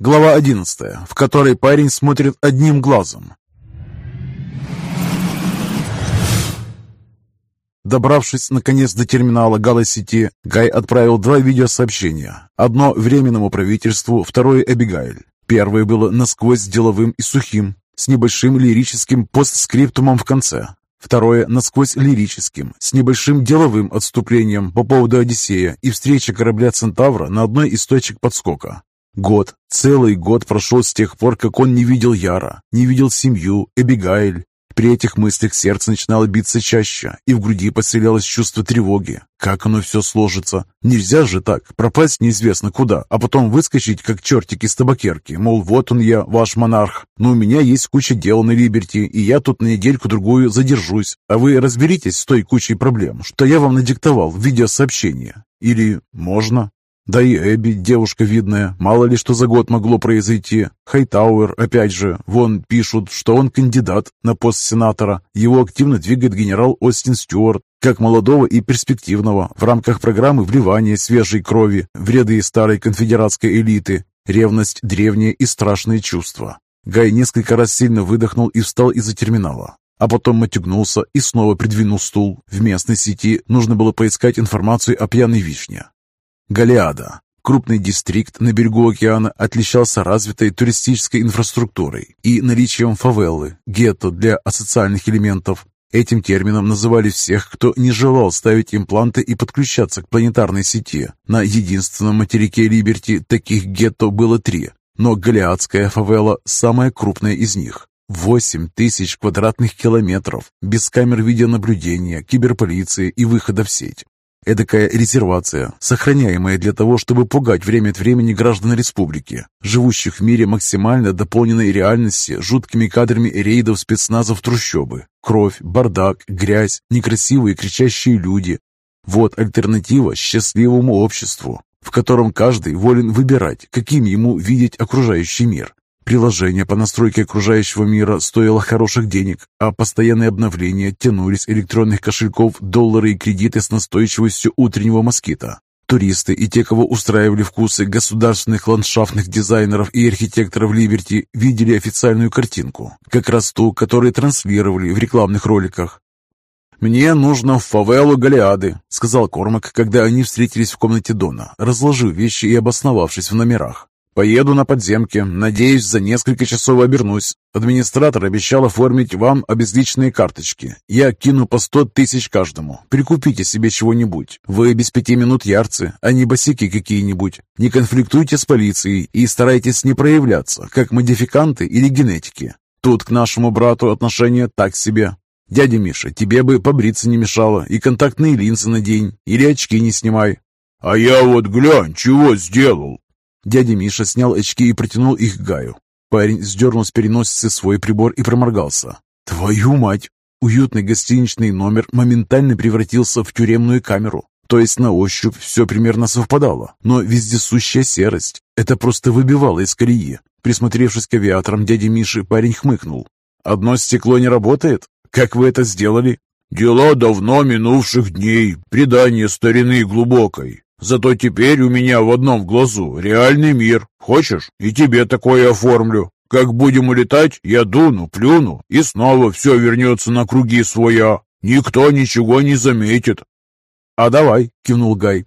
Глава 11, в которой парень смотрит одним глазом. Добравшись, наконец, до терминала Галасити, Гай отправил два видеосообщения. Одно временному правительству, второе Эбигайль. Первое было насквозь деловым и сухим, с небольшим лирическим постскриптумом в конце. Второе насквозь лирическим, с небольшим деловым отступлением по поводу Одиссея и встречи корабля Центавра на одной из точек подскока. Год, целый год прошел с тех пор, как он не видел Яра, не видел семью, Эбигайль. При этих мыслях сердце начинало биться чаще, и в груди поселялось чувство тревоги. Как оно все сложится? Нельзя же так, пропасть неизвестно куда, а потом выскочить, как чертик из табакерки, мол, вот он я, ваш монарх, но у меня есть куча дел на Либерти, и я тут на недельку-другую задержусь, а вы разберитесь с той кучей проблем, что я вам надиктовал в видеосообщении. Или можно? Да и Эбби, девушка видная, мало ли что за год могло произойти. Хайтауэр, опять же, вон пишут, что он кандидат на пост сенатора. Его активно двигает генерал Остин Стюарт, как молодого и перспективного, в рамках программы вливания свежей крови в ряды старой конфедератской элиты. Ревность – древнее и страшное чувство. Гай несколько раз сильно выдохнул и встал из-за терминала. А потом матюгнулся и снова придвинул стул. В местной сети нужно было поискать информацию о пьяной вишне. Галиада. Крупный дистрикт на берегу океана отличался развитой туристической инфраструктурой и наличием фавеллы, гетто для асоциальных элементов. Этим термином называли всех, кто не желал ставить импланты и подключаться к планетарной сети. На единственном материке Либерти таких гетто было три, но Галиадская фавела – самая крупная из них. 8 тысяч квадратных километров, без камер видеонаблюдения, киберполиции и выхода в сеть. Эдакая резервация, сохраняемая для того, чтобы пугать время от времени граждан республики, живущих в мире максимально дополненной реальности жуткими кадрами рейдов спецназов трущобы. Кровь, бардак, грязь, некрасивые кричащие люди. Вот альтернатива счастливому обществу, в котором каждый волен выбирать, каким ему видеть окружающий мир. Приложение по настройке окружающего мира стоило хороших денег, а постоянные обновления тянулись электронных кошельков доллары и кредиты с настойчивостью утреннего москита. Туристы и те, кого устраивали вкусы государственных ландшафтных дизайнеров и архитекторов Либерти, видели официальную картинку, как раз ту, которую транслировали в рекламных роликах. «Мне нужно в фавелу Галиады», — сказал Кормак, когда они встретились в комнате Дона, разложив вещи и обосновавшись в номерах. Поеду на подземке. Надеюсь, за несколько часов обернусь. Администратор обещал оформить вам обезличенные карточки. Я кину по сто тысяч каждому. Прикупите себе чего-нибудь. Вы без пяти минут ярцы, а не босики какие-нибудь. Не конфликтуйте с полицией и старайтесь не проявляться, как модификанты или генетики. Тут к нашему брату отношение так себе. Дядя Миша, тебе бы побриться не мешало и контактные линзы надень, или очки не снимай. А я вот глянь, чего сделал. Дядя Миша снял очки и протянул их Гаю. Парень сдернул с переносицы свой прибор и проморгался. «Твою мать!» Уютный гостиничный номер моментально превратился в тюремную камеру. То есть на ощупь все примерно совпадало, но вездесущая серость. Это просто выбивало из колеи. Присмотревшись к авиаторам дяди Миши, парень хмыкнул. «Одно стекло не работает? Как вы это сделали?» «Дела давно минувших дней, предание старины глубокой. Зато теперь у меня в одном глазу реальный мир. Хочешь, и тебе такое оформлю. Как будем улетать, я дуну, плюну, и снова все вернется на круги своя. Никто ничего не заметит. «А давай», — кивнул Гай.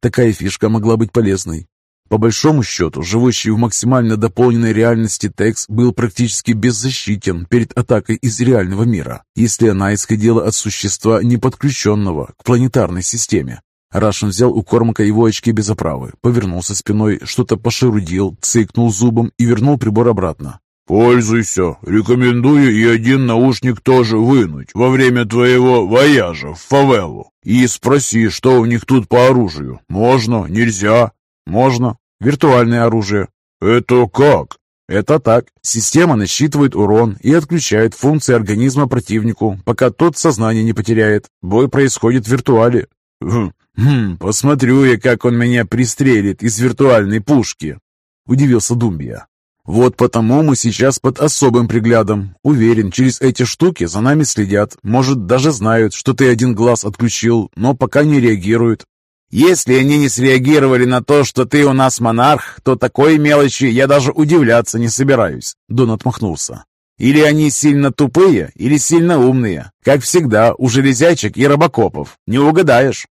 Такая фишка могла быть полезной. По большому счету, живущий в максимально дополненной реальности Текс был практически беззащитен перед атакой из реального мира, если она исходила от существа неподключенного к планетарной системе. Рашин взял у Кормака его очки без оправы, повернулся спиной, что-то пошерудил, цыкнул зубом и вернул прибор обратно. «Пользуйся. Рекомендую и один наушник тоже вынуть во время твоего вояжа в фавелу. И спроси, что у них тут по оружию. Можно? Нельзя?» «Можно. Виртуальное оружие». «Это как?» Это так. Система насчитывает урон и отключает функции организма противнику, пока тот сознание не потеряет. Бой происходит в виртуале. Хм, «Хм, посмотрю я, как он меня пристрелит из виртуальной пушки», — удивился Думбия. «Вот потому мы сейчас под особым приглядом. Уверен, через эти штуки за нами следят. Может, даже знают, что ты один глаз отключил, но пока не реагируют». Если они не среагировали на то, что ты у нас монарх, то такой мелочи я даже удивляться не собираюсь. Дон отмахнулся. Или они сильно тупые, или сильно умные. Как всегда, у железячек и робокопов. Не угадаешь.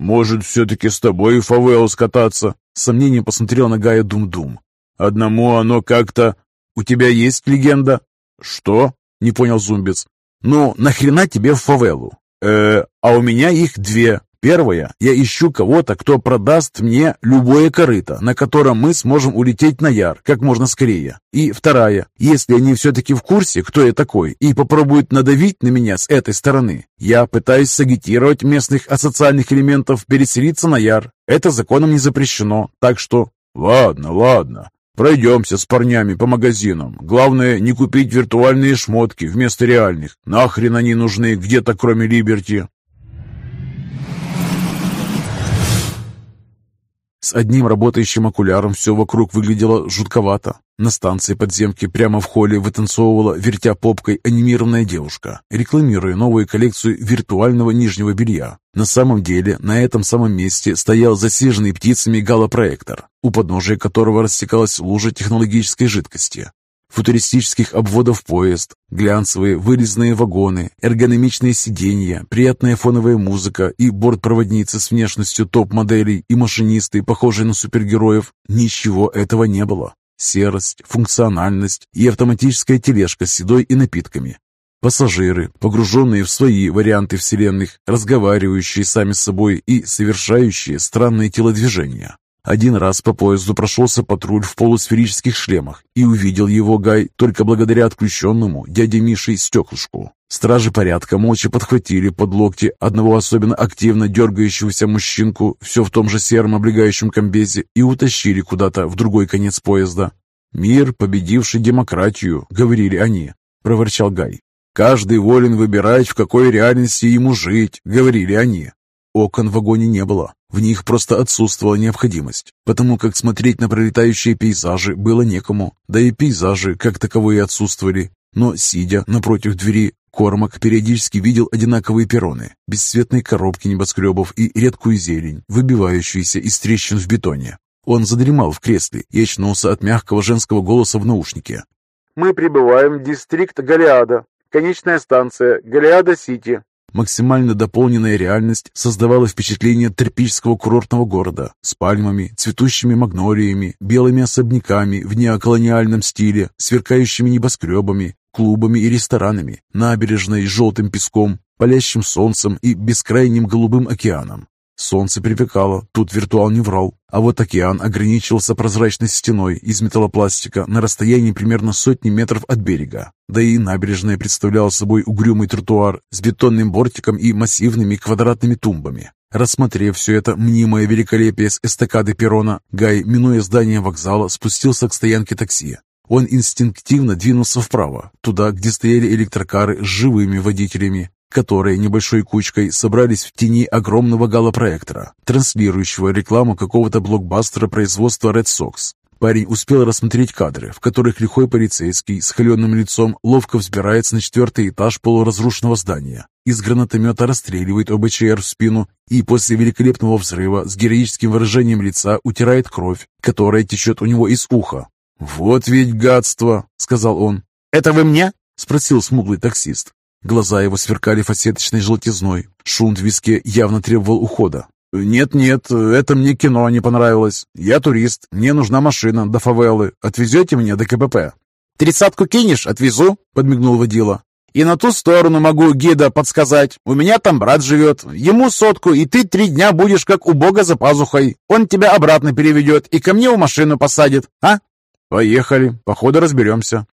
Может, все-таки с тобой в фавелу скататься? С сомнением посмотрел на Гая Дум-Дум. Одному оно как-то... У тебя есть легенда? Что? Не понял Зумбец. Ну, нахрена тебе в фавелу? Э, а у меня их две. Первое, я ищу кого-то, кто продаст мне любое корыто, на котором мы сможем улететь на Яр как можно скорее. И вторая, если они все-таки в курсе, кто я такой, и попробуют надавить на меня с этой стороны, я пытаюсь сагитировать местных асоциальных элементов переселиться на Яр. Это законом не запрещено, так что... Ладно, ладно. Пройдемся с парнями по магазинам. Главное, не купить виртуальные шмотки вместо реальных. Нахрен они нужны где-то кроме Либерти? С одним работающим окуляром все вокруг выглядело жутковато. На станции подземки прямо в холле вытанцовывала, вертя попкой, анимированная девушка, рекламируя новую коллекцию виртуального нижнего белья. На самом деле, на этом самом месте стоял засиженный птицами галопроектор, у подножия которого растекалась лужа технологической жидкости футуристических обводов поезд, глянцевые вырезанные вагоны, эргономичные сиденья, приятная фоновая музыка и бортпроводницы с внешностью топ-моделей и машинисты, похожие на супергероев. Ничего этого не было. Серость, функциональность и автоматическая тележка с едой и напитками. Пассажиры, погруженные в свои варианты вселенных, разговаривающие сами с собой и совершающие странные телодвижения. Один раз по поезду прошелся патруль в полусферических шлемах, и увидел его Гай только благодаря отключенному дяде Мише стеклышку. Стражи порядка молча подхватили под локти одного особенно активно дергающегося мужчинку, все в том же сером облегающем комбезе, и утащили куда-то в другой конец поезда. «Мир, победивший демократию», — говорили они, — проворчал Гай. «Каждый волен выбирать, в какой реальности ему жить», — говорили они. Окон в вагоне не было, в них просто отсутствовала необходимость, потому как смотреть на пролетающие пейзажи было некому, да и пейзажи как таковые отсутствовали. Но, сидя напротив двери, Кормак периодически видел одинаковые перроны, бесцветные коробки небоскребов и редкую зелень, выбивающуюся из трещин в бетоне. Он задремал в кресле и очнулся от мягкого женского голоса в наушнике. «Мы прибываем в дистрикт Галиада. Конечная станция Галиада-Сити. Максимально дополненная реальность создавала впечатление тропического курортного города с пальмами, цветущими магнолиями, белыми особняками в неоколониальном стиле, сверкающими небоскребами, клубами и ресторанами, набережной с желтым песком, палящим солнцем и бескрайним голубым океаном. Солнце припекало, тут виртуал не врал, а вот океан ограничивался прозрачной стеной из металлопластика на расстоянии примерно сотни метров от берега. Да и набережная представляла собой угрюмый тротуар с бетонным бортиком и массивными квадратными тумбами. Рассмотрев все это мнимое великолепие с эстакады перрона, Гай, минуя здание вокзала, спустился к стоянке такси. Он инстинктивно двинулся вправо, туда, где стояли электрокары с живыми водителями которые небольшой кучкой собрались в тени огромного галлопроектора, транслирующего рекламу какого-то блокбастера производства Red Sox. Парень успел рассмотреть кадры, в которых лихой полицейский с холеным лицом ловко взбирается на четвертый этаж полуразрушенного здания. Из гранатомета расстреливает ОБЧР в спину и после великолепного взрыва с героическим выражением лица утирает кровь, которая течет у него из уха. «Вот ведь гадство!» — сказал он. «Это вы мне?» — спросил смуглый таксист. Глаза его сверкали фасеточной желтизной. Шунт в виске явно требовал ухода. «Нет-нет, это мне кино не понравилось. Я турист, мне нужна машина до фавелы. Отвезете меня до КПП?» «Тридцатку кинешь? Отвезу», — подмигнул водила. «И на ту сторону могу гида подсказать. У меня там брат живет. Ему сотку, и ты три дня будешь как у бога за пазухой. Он тебя обратно переведет и ко мне в машину посадит, а?» «Поехали. Походу разберемся».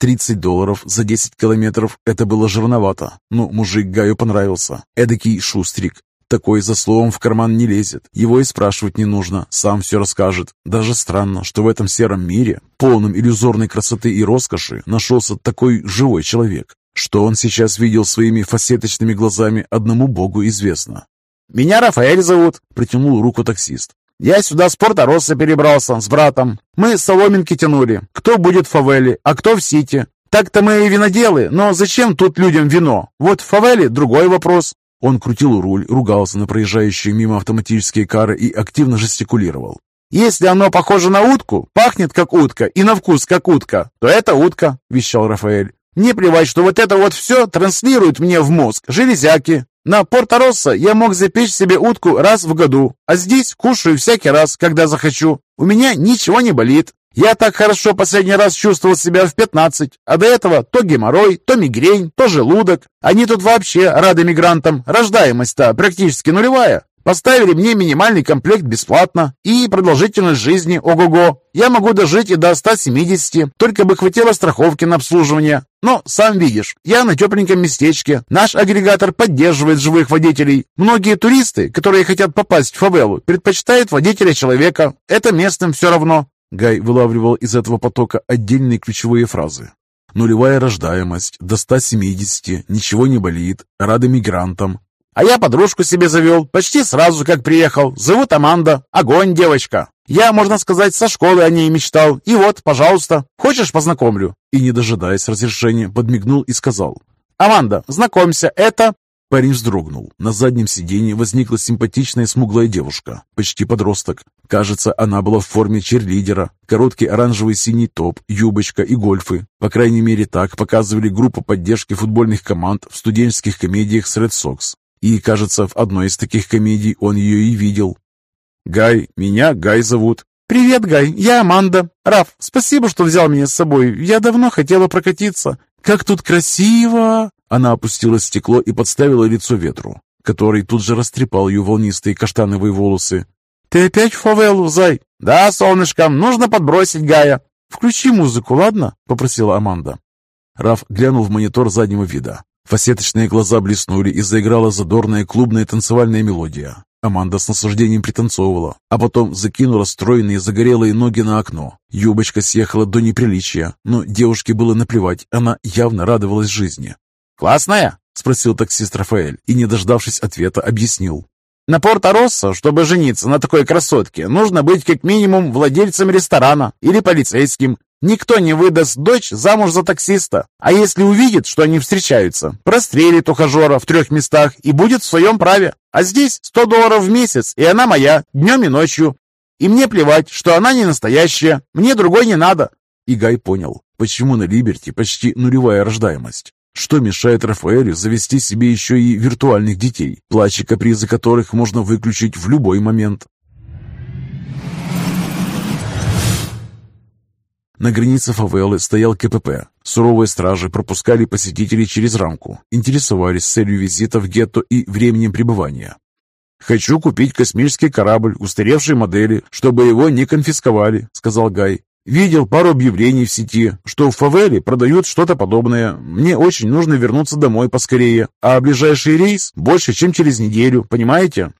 30 долларов за 10 километров – это было жирновато. Но мужик Гаю понравился. Эдакий шустрик. Такой за словом в карман не лезет. Его и спрашивать не нужно, сам все расскажет. Даже странно, что в этом сером мире, полном иллюзорной красоты и роскоши, нашелся такой живой человек. Что он сейчас видел своими фасеточными глазами, одному богу известно. «Меня Рафаэль зовут», — протянул руку таксист. Я сюда с Порто-Росса перебрался с братом. Мы соломинки тянули. Кто будет в фавеле, а кто в сити. Так-то мы и виноделы, но зачем тут людям вино? Вот в фавеле другой вопрос. Он крутил руль, ругался на проезжающие мимо автоматические кары и активно жестикулировал. «Если оно похоже на утку, пахнет как утка и на вкус как утка, то это утка», — вещал Рафаэль. «Мне плевать, что вот это вот все транслирует мне в мозг железяки. На Порто-Россо я мог запечь себе утку раз в году, а здесь кушаю всякий раз, когда захочу. У меня ничего не болит. Я так хорошо последний раз чувствовал себя в 15, а до этого то геморрой, то мигрень, то желудок. Они тут вообще рады мигрантам. Рождаемость-то практически нулевая. Поставили мне минимальный комплект бесплатно и продолжительность жизни ого-го. Я могу дожить и до 170, только бы хватило страховки на обслуживание. Но, сам видишь, я на тепленьком местечке. Наш агрегатор поддерживает живых водителей. Многие туристы, которые хотят попасть в фавелу, предпочитают водителя человека. Это местным все равно. Гай вылавливал из этого потока отдельные ключевые фразы. Нулевая рождаемость, до 170, ничего не болит, рады мигрантам, а я подружку себе завел, почти сразу, как приехал. Зовут Аманда. Огонь, девочка. Я, можно сказать, со школы о ней мечтал. И вот, пожалуйста, хочешь познакомлю?» И, не дожидаясь разрешения, подмигнул и сказал. «Аманда, знакомься, это...» Парень вздрогнул. На заднем сиденье возникла симпатичная смуглая девушка, почти подросток. Кажется, она была в форме черлидера. Короткий оранжевый синий топ, юбочка и гольфы. По крайней мере, так показывали группу поддержки футбольных команд в студенческих комедиях с Red Sox. И, кажется, в одной из таких комедий он ее и видел. «Гай, меня Гай зовут». «Привет, Гай, я Аманда. Раф, спасибо, что взял меня с собой. Я давно хотела прокатиться. Как тут красиво!» Она опустила стекло и подставила лицо ветру, который тут же растрепал ее волнистые каштановые волосы. «Ты опять в фавелу, Зай?» «Да, солнышко, нужно подбросить Гая». «Включи музыку, ладно?» — попросила Аманда. Раф глянул в монитор заднего вида. Фасеточные глаза блеснули и заиграла задорная клубная танцевальная мелодия. Аманда с наслаждением пританцовывала, а потом закинула стройные загорелые ноги на окно. Юбочка съехала до неприличия, но девушке было наплевать, она явно радовалась жизни. «Классная?» — спросил таксист Рафаэль и, не дождавшись ответа, объяснил. «На Порто-Россо, чтобы жениться на такой красотке, нужно быть как минимум владельцем ресторана или полицейским. Никто не выдаст дочь замуж за таксиста. А если увидит, что они встречаются, прострелит ухажера в трех местах и будет в своем праве. А здесь 100 долларов в месяц, и она моя, днем и ночью. И мне плевать, что она не настоящая. Мне другой не надо. И Гай понял, почему на Либерти почти нулевая рождаемость. Что мешает Рафаэлю завести себе еще и виртуальных детей, плач и капризы которых можно выключить в любой момент? На границе фавелы стоял КПП. Суровые стражи пропускали посетителей через рамку, интересовались целью визита в гетто и временем пребывания. «Хочу купить космический корабль устаревшей модели, чтобы его не конфисковали», — сказал Гай. «Видел пару объявлений в сети, что в фавеле продают что-то подобное. Мне очень нужно вернуться домой поскорее, а ближайший рейс больше, чем через неделю, понимаете?»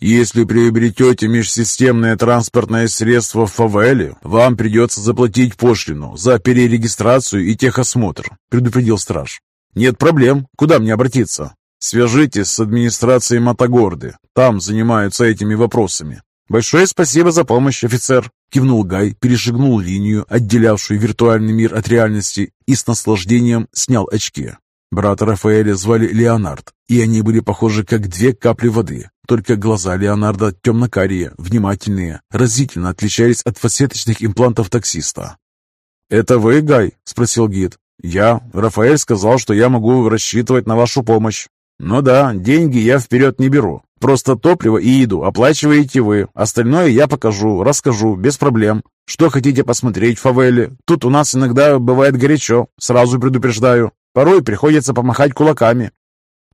Если приобретете межсистемное транспортное средство в фавеле, вам придется заплатить пошлину за перерегистрацию и техосмотр», — предупредил страж. «Нет проблем. Куда мне обратиться?» «Свяжитесь с администрацией Мотогорды. Там занимаются этими вопросами». «Большое спасибо за помощь, офицер!» Кивнул Гай, перешагнул линию, отделявшую виртуальный мир от реальности, и с наслаждением снял очки. Брата Рафаэля звали Леонард, и они были похожи как две капли воды. Только глаза Леонарда темно-карие, внимательные, разительно отличались от фасеточных имплантов таксиста. «Это вы, Гай?» – спросил гид. «Я. Рафаэль сказал, что я могу рассчитывать на вашу помощь». «Ну да, деньги я вперед не беру. Просто топливо и еду оплачиваете вы. Остальное я покажу, расскажу, без проблем. Что хотите посмотреть в фавеле? Тут у нас иногда бывает горячо, сразу предупреждаю. Порой приходится помахать кулаками.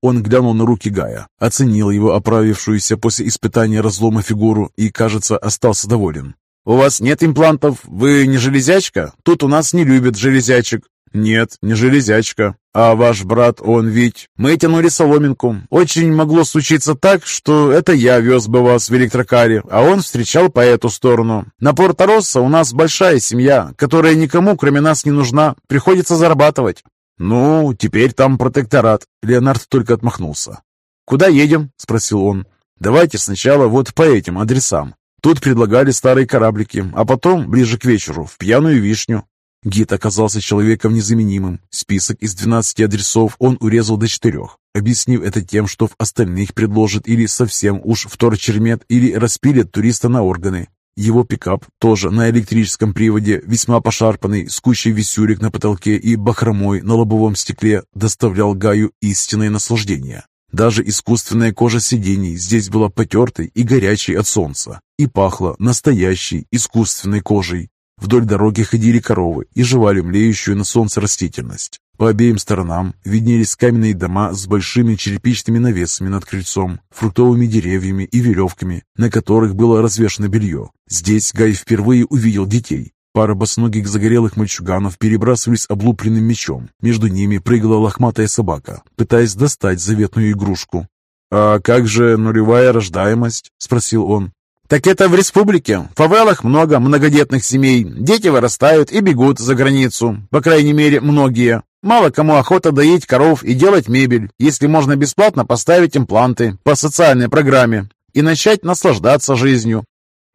Он глянул на руки Гая, оценил его оправившуюся после испытания разлома фигуру и, кажется, остался доволен. «У вас нет имплантов? Вы не железячка? Тут у нас не любят железячек». «Нет, не железячка. А ваш брат, он ведь...» «Мы тянули соломинку. Очень могло случиться так, что это я вез бы вас в электрокаре, а он встречал по эту сторону. На Порто-Россо у нас большая семья, которая никому, кроме нас, не нужна. Приходится зарабатывать». «Ну, теперь там протекторат», — Леонард только отмахнулся. «Куда едем?» — спросил он. «Давайте сначала вот по этим адресам. Тут предлагали старые кораблики, а потом, ближе к вечеру, в пьяную вишню». Гид оказался человеком незаменимым. Список из 12 адресов он урезал до четырех, объяснив это тем, что в остальных предложат или совсем уж вторчермет, или распилят туриста на органы. Его пикап, тоже на электрическом приводе, весьма пошарпанный, с кучей висюрек на потолке и бахромой на лобовом стекле, доставлял Гаю истинное наслаждение. Даже искусственная кожа сидений здесь была потертой и горячей от солнца, и пахла настоящей искусственной кожей. Вдоль дороги ходили коровы и жевали млеющую на солнце растительность. По обеим сторонам виднелись каменные дома с большими черепичными навесами над крыльцом, фруктовыми деревьями и веревками, на которых было развешано белье. Здесь Гай впервые увидел детей. Пара босоногих загорелых мальчуганов перебрасывались облупленным мечом. Между ними прыгала лохматая собака, пытаясь достать заветную игрушку. «А как же нулевая рождаемость?» – спросил он. Так это в республике. В фавелах много многодетных семей. Дети вырастают и бегут за границу. По крайней мере, многие. Мало кому охота доить коров и делать мебель, если можно бесплатно поставить импланты по социальной программе и начать наслаждаться жизнью.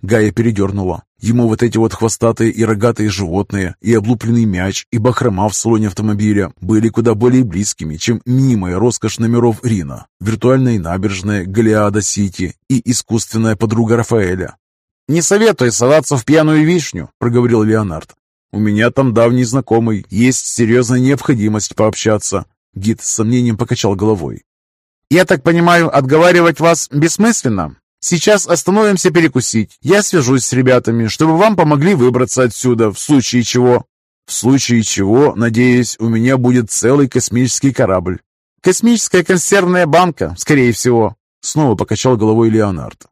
Гая передернула. Ему вот эти вот хвостатые и рогатые животные, и облупленный мяч, и бахрома в салоне автомобиля были куда более близкими, чем мнимая роскошь номеров Рина, виртуальная набережная Галиада-Сити и искусственная подруга Рафаэля. «Не советую соваться в пьяную вишню», — проговорил Леонард. «У меня там давний знакомый, есть серьезная необходимость пообщаться». Гид с сомнением покачал головой. «Я так понимаю, отговаривать вас бессмысленно?» Сейчас остановимся перекусить. Я свяжусь с ребятами, чтобы вам помогли выбраться отсюда, в случае чего». «В случае чего, надеюсь, у меня будет целый космический корабль». «Космическая консервная банка, скорее всего», — снова покачал головой Леонард.